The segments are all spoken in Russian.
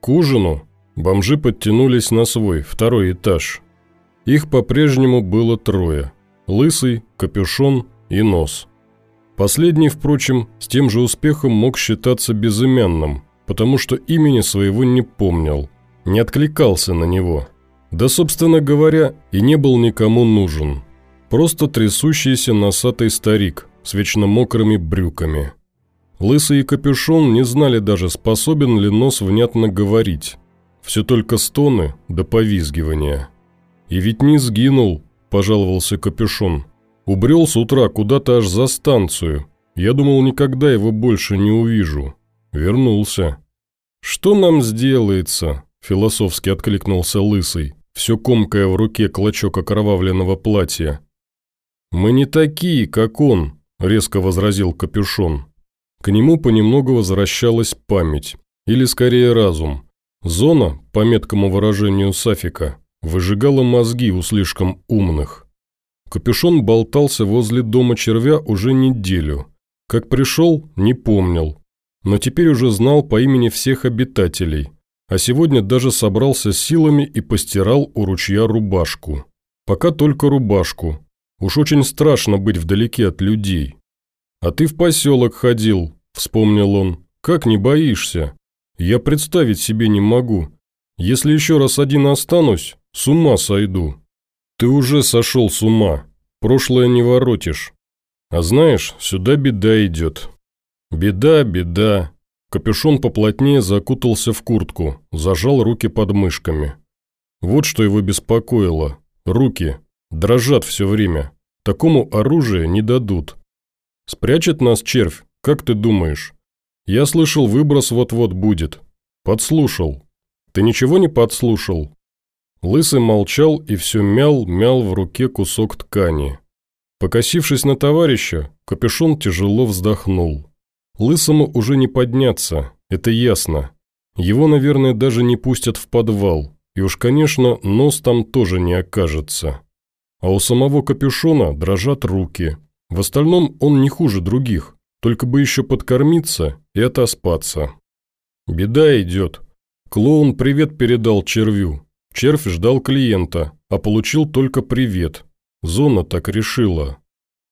К ужину бомжи подтянулись на свой, второй этаж. Их по-прежнему было трое – лысый, капюшон и нос. Последний, впрочем, с тем же успехом мог считаться безымянным, потому что имени своего не помнил, не откликался на него. Да, собственно говоря, и не был никому нужен. Просто трясущийся носатый старик с вечно мокрыми брюками. Лысый и капюшон не знали даже, способен ли нос внятно говорить. Все только стоны да повизгивания. «И ведь не сгинул», – пожаловался капюшон. Убрел с утра куда-то аж за станцию. Я думал, никогда его больше не увижу. Вернулся. «Что нам сделается?» – философски откликнулся Лысый, все комкая в руке клочок окровавленного платья. «Мы не такие, как он», – резко возразил Капюшон. К нему понемногу возвращалась память, или скорее разум. Зона, по меткому выражению Сафика, выжигала мозги у слишком умных. Капюшон болтался возле дома червя уже неделю. Как пришел, не помнил. Но теперь уже знал по имени всех обитателей. А сегодня даже собрался силами и постирал у ручья рубашку. Пока только рубашку. Уж очень страшно быть вдалеке от людей. «А ты в поселок ходил», – вспомнил он. «Как не боишься? Я представить себе не могу. Если еще раз один останусь, с ума сойду». Ты уже сошел с ума. Прошлое не воротишь. А знаешь, сюда беда идет. Беда, беда. Капюшон поплотнее закутался в куртку, зажал руки под мышками. Вот что его беспокоило. Руки. Дрожат все время. Такому оружие не дадут. Спрячет нас червь, как ты думаешь? Я слышал, выброс вот-вот будет. Подслушал. Ты ничего не подслушал? Лысый молчал и все мял, мял в руке кусок ткани. Покосившись на товарища, капюшон тяжело вздохнул. Лысому уже не подняться, это ясно. Его, наверное, даже не пустят в подвал, и уж, конечно, нос там тоже не окажется. А у самого капюшона дрожат руки. В остальном он не хуже других, только бы еще подкормиться и отоспаться. Беда идет. Клоун привет передал червю, Червь ждал клиента, а получил только привет. Зона так решила.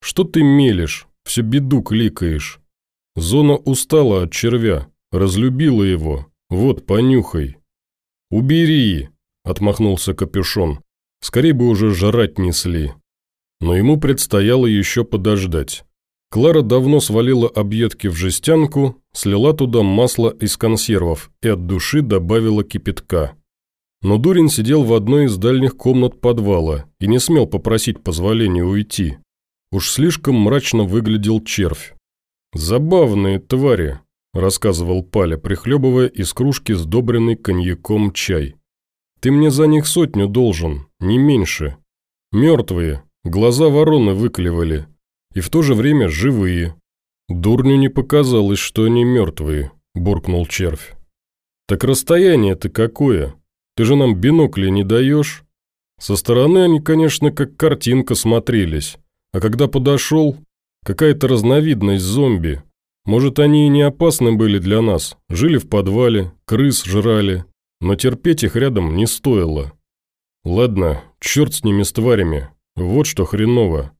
Что ты мелешь, всю беду кликаешь. Зона устала от червя, разлюбила его. Вот, понюхай. «Убери!» – отмахнулся капюшон. Скорее бы уже жрать несли. Но ему предстояло еще подождать. Клара давно свалила объедки в жестянку, слила туда масло из консервов и от души добавила кипятка. Но Дурин сидел в одной из дальних комнат подвала и не смел попросить позволения уйти. Уж слишком мрачно выглядел червь. «Забавные твари», – рассказывал Паля, прихлебывая из кружки сдобренный коньяком чай. «Ты мне за них сотню должен, не меньше. Мертвые, глаза вороны выклевали, и в то же время живые. Дурню не показалось, что они мертвые», – буркнул червь. «Так расстояние-то какое?» Ты же нам бинокли не даешь?» Со стороны они, конечно, как картинка смотрелись. А когда подошел, какая-то разновидность зомби. Может, они и не опасны были для нас, жили в подвале, крыс жрали, но терпеть их рядом не стоило. Ладно, черт с ними с тварями, вот что хреново.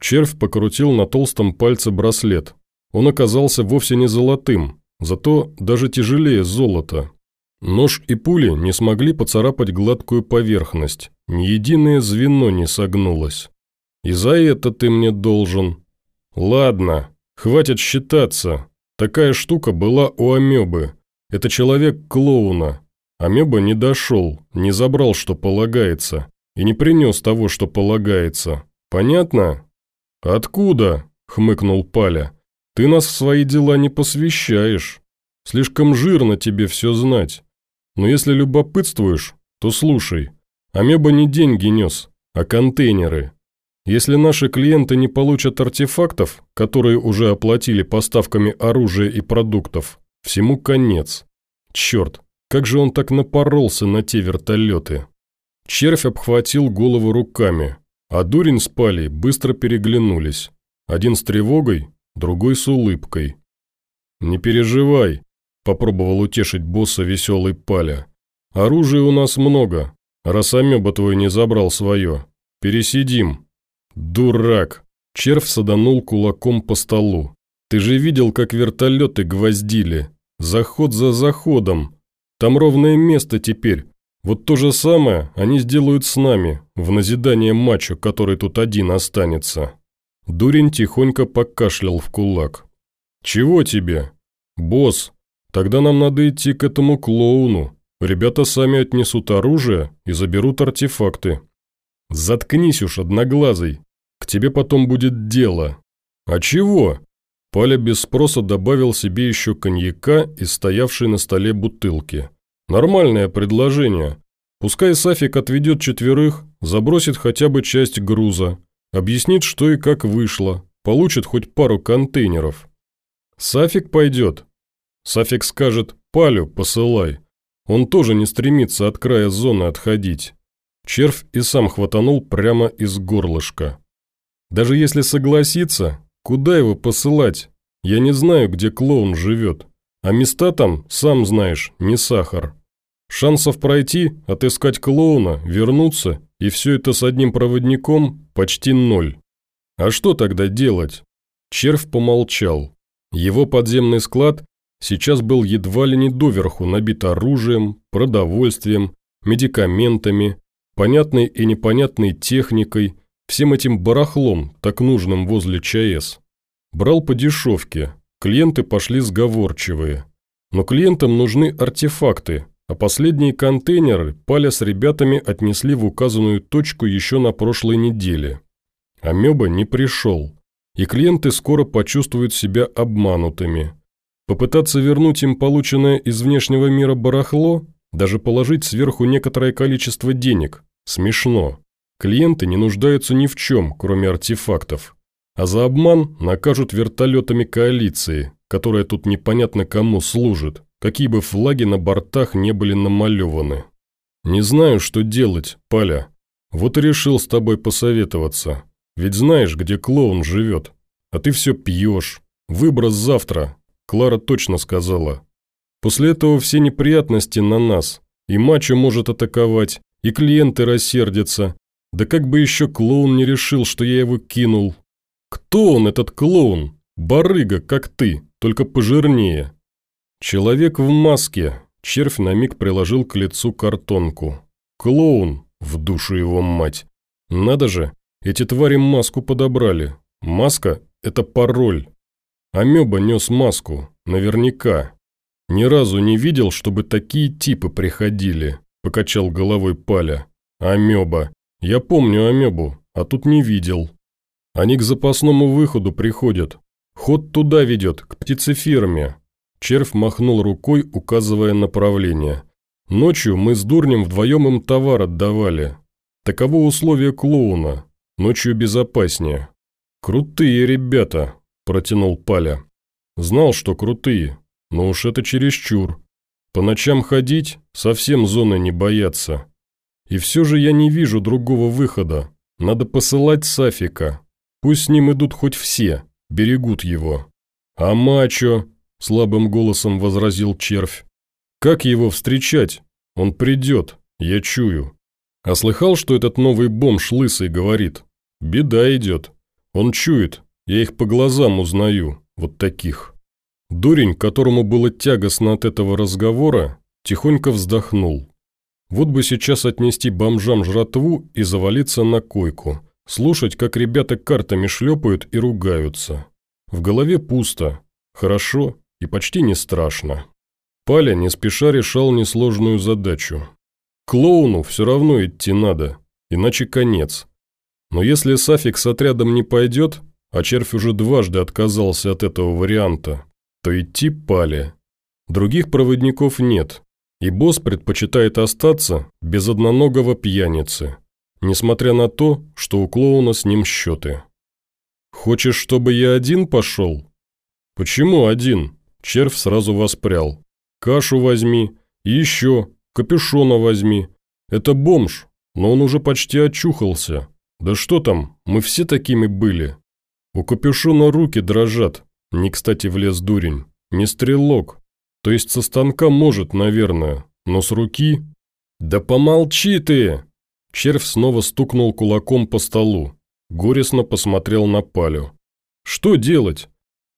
Червь покрутил на толстом пальце браслет. Он оказался вовсе не золотым, зато даже тяжелее золота. Нож и пули не смогли поцарапать гладкую поверхность, ни единое звено не согнулось. «И за это ты мне должен». «Ладно, хватит считаться. Такая штука была у амебы. Это человек клоуна. Амеба не дошел, не забрал, что полагается, и не принес того, что полагается. Понятно?» «Откуда?» – хмыкнул Паля. «Ты нас в свои дела не посвящаешь. Слишком жирно тебе все знать. Но если любопытствуешь, то слушай. Амеба не деньги нес, а контейнеры. Если наши клиенты не получат артефактов, которые уже оплатили поставками оружия и продуктов, всему конец. Черт, как же он так напоролся на те вертолеты. Червь обхватил голову руками, а дурень с Палей быстро переглянулись. Один с тревогой, другой с улыбкой. «Не переживай, попробовал утешить босса веселый Паля. «Оружия у нас много, раз амеба твой не забрал свое. Пересидим». «Дурак!» Червь саданул кулаком по столу. «Ты же видел, как вертолеты гвоздили. Заход за заходом. Там ровное место теперь. Вот то же самое они сделают с нами, в назидание мачо, который тут один останется». Дурень тихонько покашлял в кулак. «Чего тебе?» «Босс, тогда нам надо идти к этому клоуну. Ребята сами отнесут оружие и заберут артефакты». «Заткнись уж, одноглазый. К тебе потом будет дело». «А чего?» Паля без спроса добавил себе еще коньяка из стоявшей на столе бутылки. «Нормальное предложение. Пускай Сафик отведет четверых, забросит хотя бы часть груза, объяснит, что и как вышло, получит хоть пару контейнеров. Сафик пойдет. Сафик скажет «Палю посылай». Он тоже не стремится от края зоны отходить. Червь и сам хватанул прямо из горлышка. Даже если согласится, куда его посылать? Я не знаю, где клоун живет. А места там, сам знаешь, не сахар. Шансов пройти, отыскать клоуна, вернуться, и все это с одним проводником почти ноль. А что тогда делать? Червь помолчал. Его подземный склад сейчас был едва ли не доверху набит оружием, продовольствием, медикаментами, понятной и непонятной техникой, всем этим барахлом, так нужным возле ЧАЭС. Брал по дешевке, клиенты пошли сговорчивые. Но клиентам нужны артефакты, а последние контейнеры Паля с ребятами отнесли в указанную точку еще на прошлой неделе. Амеба не пришел, и клиенты скоро почувствуют себя обманутыми. Попытаться вернуть им полученное из внешнего мира барахло, даже положить сверху некоторое количество денег – смешно. Клиенты не нуждаются ни в чем, кроме артефактов. А за обман накажут вертолетами коалиции, которая тут непонятно кому служит какие бы флаги на бортах не были намалеваны. «Не знаю, что делать, Паля. Вот и решил с тобой посоветоваться. Ведь знаешь, где клоун живет. А ты все пьешь. Выброс завтра», – Клара точно сказала. «После этого все неприятности на нас. И мачо может атаковать, и клиенты рассердятся. Да как бы еще клоун не решил, что я его кинул. Кто он, этот клоун? Барыга, как ты, только пожирнее. Человек в маске. Червь на миг приложил к лицу картонку. Клоун, в душу его мать. Надо же, эти твари маску подобрали. Маска – это пароль. Амеба нес маску, наверняка. Ни разу не видел, чтобы такие типы приходили, покачал головой Паля. Амеба. Я помню амебу, а тут не видел. Они к запасному выходу приходят. Ход туда ведет, к птицеферме. Червь махнул рукой, указывая направление. «Ночью мы с дурнем вдвоем им товар отдавали. Таково условие клоуна. Ночью безопаснее». «Крутые ребята», – протянул Паля. «Знал, что крутые, но уж это чересчур. По ночам ходить, совсем зоны не бояться. И все же я не вижу другого выхода. Надо посылать Сафика. Пусть с ним идут хоть все, берегут его. А мачо, – слабым голосом возразил червь. «Как его встречать? Он придет, я чую. А слыхал, что этот новый бомж лысый говорит? Беда идет. Он чует, я их по глазам узнаю, вот таких». Дурень, которому было тягостно от этого разговора, тихонько вздохнул. Вот бы сейчас отнести бомжам жратву и завалиться на койку, слушать, как ребята картами шлепают и ругаются. В голове пусто. Хорошо, и почти не страшно. Паля не спеша решал несложную задачу. Клоуну все равно идти надо, иначе конец. Но если Сафик с отрядом не пойдет, а червь уже дважды отказался от этого варианта, то идти Пале. Других проводников нет, и босс предпочитает остаться без одноногого пьяницы, несмотря на то, что у клоуна с ним счеты. «Хочешь, чтобы я один пошел?» «Почему один?» Червь сразу воспрял. «Кашу возьми. И еще. Капюшона возьми. Это бомж, но он уже почти очухался. Да что там, мы все такими были. У капюшона руки дрожат. Не кстати влез дурень. Не стрелок. То есть со станка может, наверное, но с руки... Да помолчи ты! Червь снова стукнул кулаком по столу. Горестно посмотрел на Палю. Что делать?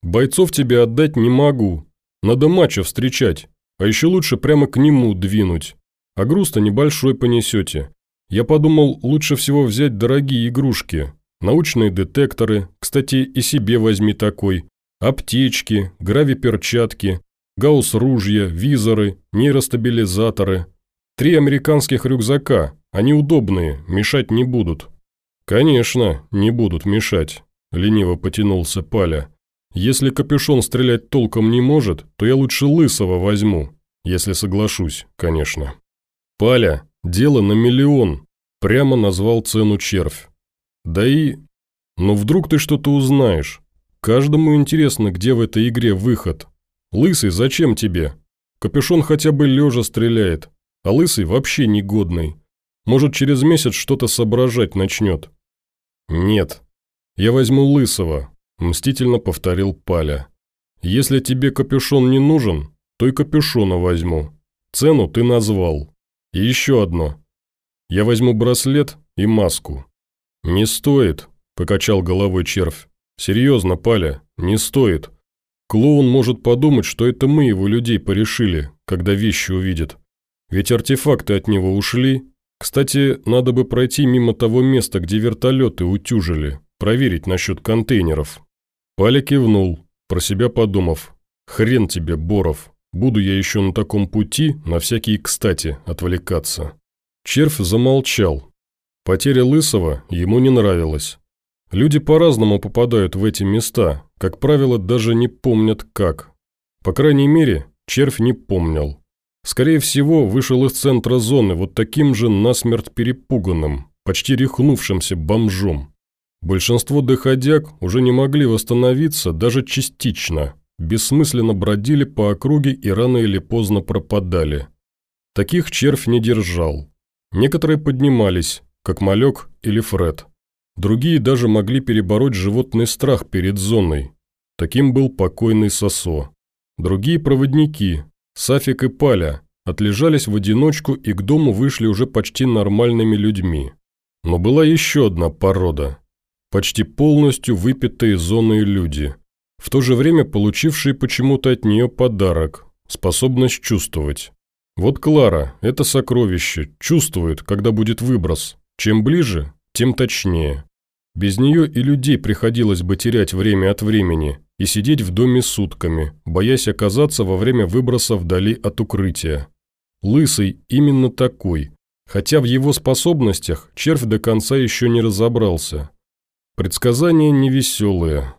Бойцов тебе отдать не могу. Надо мачо встречать. А еще лучше прямо к нему двинуть. А груз-то небольшой понесете. Я подумал, лучше всего взять дорогие игрушки. Научные детекторы, кстати, и себе возьми такой. Аптечки, грави-перчатки, гаусс-ружья, визоры, нейростабилизаторы. Три американских рюкзака, они удобные, мешать не будут. Конечно, не будут мешать, лениво потянулся Паля. Если капюшон стрелять толком не может, то я лучше лысого возьму, если соглашусь, конечно. Паля, дело на миллион, прямо назвал цену червь. Да и... Но вдруг ты что-то узнаешь. Каждому интересно, где в этой игре выход. Лысый, зачем тебе? Капюшон хотя бы лежа стреляет, а лысый вообще негодный. Может, через месяц что-то соображать начнет. Нет, я возьму лысого, мстительно повторил Паля. Если тебе капюшон не нужен, то и капюшона возьму. Цену ты назвал. И еще одно. Я возьму браслет и маску. Не стоит, покачал головой червь. Серьезно, Паля, не стоит. Клоун может подумать, что это мы его людей порешили, когда вещи увидит. Ведь артефакты от него ушли. Кстати, надо бы пройти мимо того места, где вертолеты утюжили, проверить насчет контейнеров. Паля кивнул, про себя подумав. Хрен тебе, Боров, буду я еще на таком пути, на всякие кстати, отвлекаться. Червь замолчал. Потеря Лысого ему не нравилась. Люди по-разному попадают в эти места, как правило, даже не помнят как. По крайней мере, червь не помнил. Скорее всего, вышел из центра зоны вот таким же насмерть перепуганным, почти рехнувшимся бомжом. Большинство доходяг уже не могли восстановиться даже частично, бессмысленно бродили по округе и рано или поздно пропадали. Таких червь не держал. Некоторые поднимались, как Малек или Фред. Другие даже могли перебороть животный страх перед зоной. Таким был покойный Сосо. Другие проводники, Сафик и Паля, отлежались в одиночку и к дому вышли уже почти нормальными людьми. Но была еще одна порода. Почти полностью выпитые зоной люди, в то же время получившие почему-то от нее подарок – способность чувствовать. Вот Клара, это сокровище, чувствует, когда будет выброс. Чем ближе, тем точнее. Без нее и людей приходилось бы терять время от времени и сидеть в доме сутками, боясь оказаться во время выброса вдали от укрытия. Лысый именно такой, хотя в его способностях червь до конца еще не разобрался. Предсказания невеселые.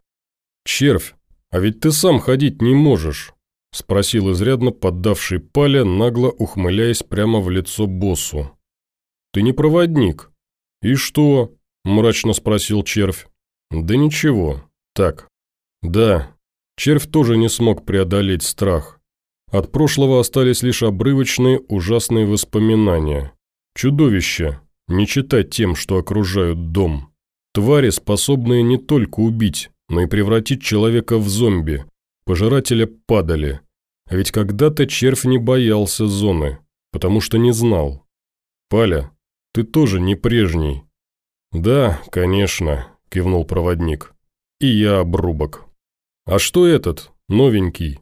«Червь, а ведь ты сам ходить не можешь», – спросил изрядно поддавший Паля, нагло ухмыляясь прямо в лицо боссу. «Ты не проводник». «И что?» – мрачно спросил червь. «Да ничего. Так». «Да». Червь тоже не смог преодолеть страх. От прошлого остались лишь обрывочные ужасные воспоминания. Чудовища, не читать тем, что окружают дом. Твари, способные не только убить, но и превратить человека в зомби. Пожирателя падали. А ведь когда-то червь не боялся зоны, потому что не знал. «Паля, ты тоже не прежний». «Да, конечно», – кивнул проводник. «И я обрубок». «А что этот, новенький?»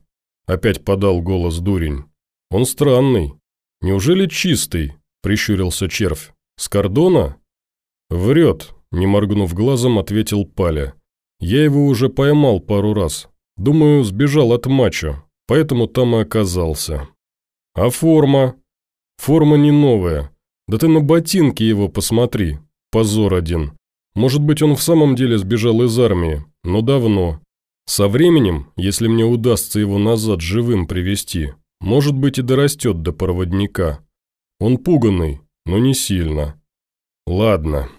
Опять подал голос дурень. «Он странный. Неужели чистый?» – прищурился червь. «С кордона?» «Врет», – не моргнув глазом, ответил Паля. «Я его уже поймал пару раз. Думаю, сбежал от мачо, поэтому там и оказался». «А форма?» «Форма не новая. Да ты на ботинки его посмотри. Позор один. Может быть, он в самом деле сбежал из армии, но давно. Со временем, если мне удастся его назад живым привести, может быть и дорастет до проводника. Он пуганный, но не сильно. Ладно.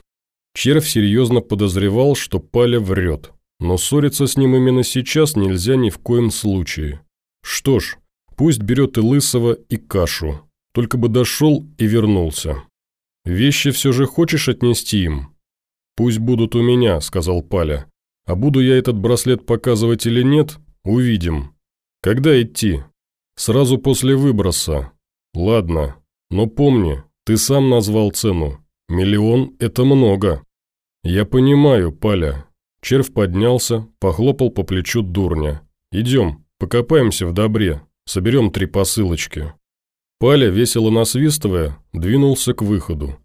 Червь серьезно подозревал, что Паля врет, но ссориться с ним именно сейчас нельзя ни в коем случае. Что ж, пусть берет и лысого, и кашу, только бы дошел и вернулся. Вещи все же хочешь отнести им? Пусть будут у меня, сказал Паля. А буду я этот браслет показывать или нет, увидим. Когда идти? Сразу после выброса. Ладно, но помни, ты сам назвал цену. Миллион – это много. Я понимаю, Паля. Червь поднялся, похлопал по плечу дурня. Идем, покопаемся в добре, соберем три посылочки. Паля, весело насвистывая, двинулся к выходу.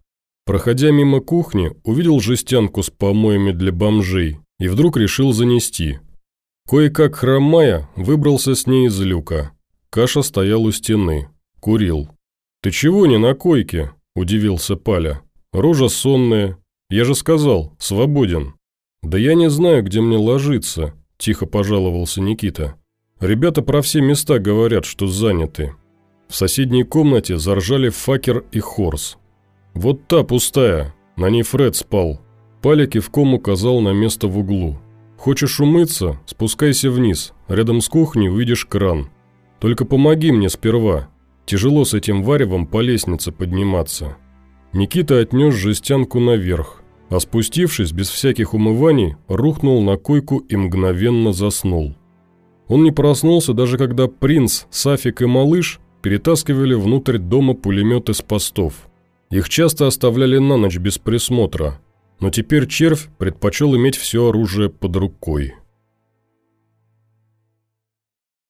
Проходя мимо кухни, увидел жестянку с помоями для бомжей и вдруг решил занести. Кое-как хромая, выбрался с ней из люка. Каша стоял у стены. Курил. «Ты чего не на койке?» – удивился Паля. «Рожа сонная. Я же сказал, свободен». «Да я не знаю, где мне ложиться», – тихо пожаловался Никита. «Ребята про все места говорят, что заняты». В соседней комнате заржали Факер и Хорс. «Вот та пустая, на ней Фред спал». Паля кивком указал на место в углу. «Хочешь умыться? Спускайся вниз. Рядом с кухней увидишь кран. Только помоги мне сперва. Тяжело с этим варевом по лестнице подниматься». Никита отнес жестянку наверх, а спустившись без всяких умываний, рухнул на койку и мгновенно заснул. Он не проснулся даже когда принц, Сафик и малыш перетаскивали внутрь дома пулеметы с постов. Их часто оставляли на ночь без присмотра, но теперь червь предпочел иметь все оружие под рукой.